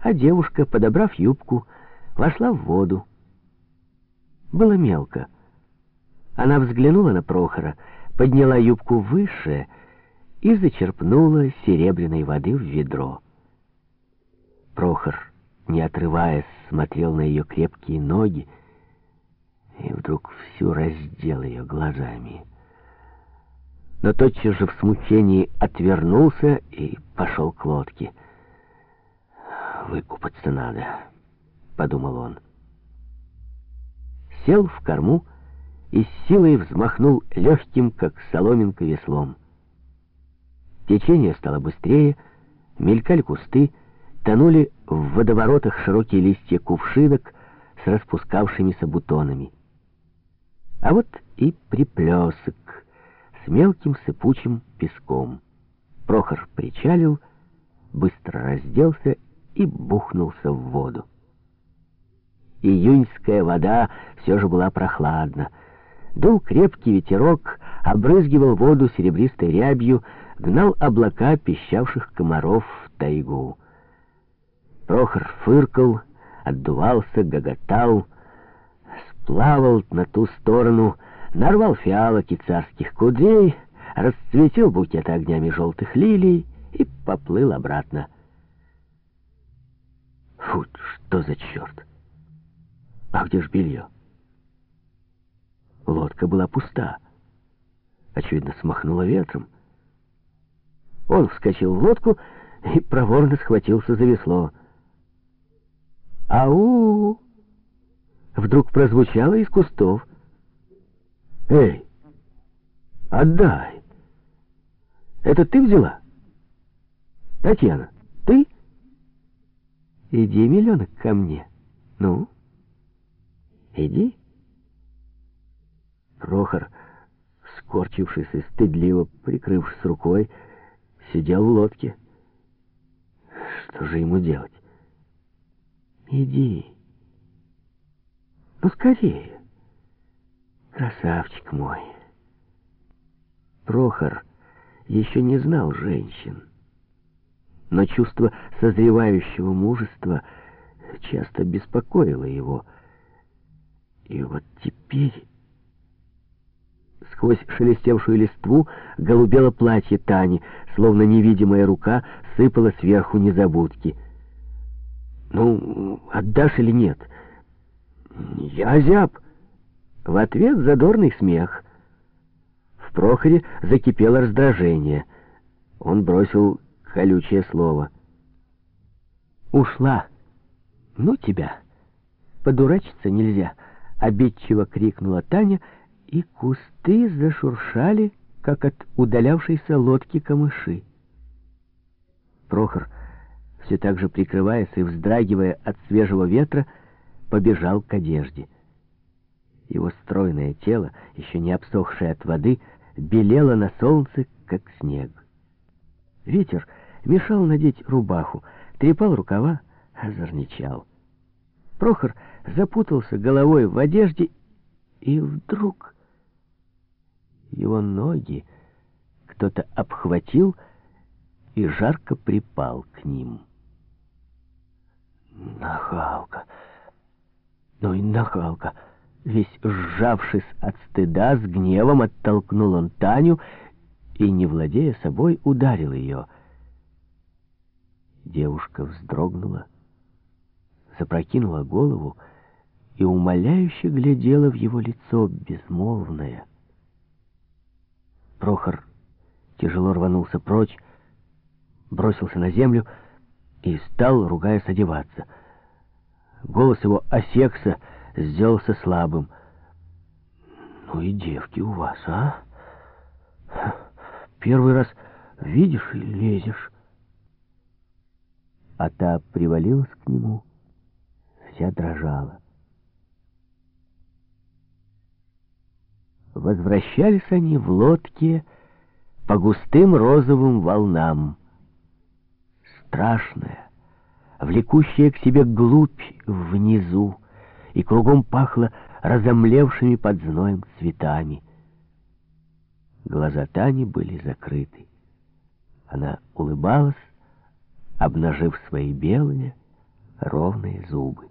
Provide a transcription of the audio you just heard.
а девушка, подобрав юбку, вошла в воду. Было мелко. Она взглянула на Прохора, подняла юбку выше и зачерпнула серебряной воды в ведро. Прохор, не отрываясь, смотрел на ее крепкие ноги и вдруг всю раздел ее глазами. Но тотчас же в смущении отвернулся и пошел к лодке. «Выкупаться надо», — подумал он. Сел в корму и с силой взмахнул легким, как соломинка, веслом. Течение стало быстрее, мелькали кусты, тонули в водоворотах широкие листья кувшинок с распускавшимися бутонами. А вот и приплесок с мелким сыпучим песком. Прохор причалил, быстро разделся и бухнулся в воду. Июньская вода все же была прохладна. Дул крепкий ветерок, обрызгивал воду серебристой рябью, гнал облака пищавших комаров в тайгу. Прохор фыркал, отдувался, гоготал, сплавал на ту сторону, нарвал фиалок и царских кудрей, расцветил букет огнями желтых лилий и поплыл обратно. Фу, что за черт! А где ж белье? Лодка была пуста. Очевидно, смахнула ветром. Он вскочил в лодку и проворно схватился за весло. «Ау!» Вдруг прозвучало из кустов. «Эй, отдай! Это ты взяла? Татьяна, ты?» «Иди, миллионок, ко мне. Ну, иди». Прохор, скорчившись и стыдливо прикрывшись рукой, сидел в лодке. Что же ему делать? «Иди. Ну, скорее. Красавчик мой». Прохор еще не знал женщин, но чувство созревающего мужества часто беспокоило его. И вот теперь... Сквозь шелестевшую листву голубело платье Тани, словно невидимая рука сыпала сверху незабудки. «Ну, отдашь или нет?» «Я зяб!» В ответ задорный смех. В Прохоре закипело раздражение. Он бросил колючее слово. «Ушла! Ну тебя! Подурачиться нельзя!» Обидчиво крикнула Таня — и кусты зашуршали, как от удалявшейся лодки камыши. Прохор, все так же прикрываясь и вздрагивая от свежего ветра, побежал к одежде. Его стройное тело, еще не обсохшее от воды, белело на солнце, как снег. Ветер мешал надеть рубаху, трепал рукава, озорничал. Прохор запутался головой в одежде и вдруг его ноги кто-то обхватил и жарко припал к ним. Нахалка! Ну и нахалка! Весь сжавшись от стыда, с гневом оттолкнул он Таню и, не владея собой, ударил ее. Девушка вздрогнула, запрокинула голову и умоляюще глядела в его лицо безмолвное. Прохор тяжело рванулся прочь, бросился на землю и стал, ругаясь, одеваться. Голос его осекся, сделался слабым. «Ну и девки у вас, а? Первый раз видишь и лезешь». А та привалилась к нему, вся дрожала. Возвращались они в лодке по густым розовым волнам. Страшная, влекущая к себе глубь внизу, и кругом пахло разомлевшими под зноем цветами. Глаза Тани были закрыты. Она улыбалась, обнажив свои белые, ровные зубы.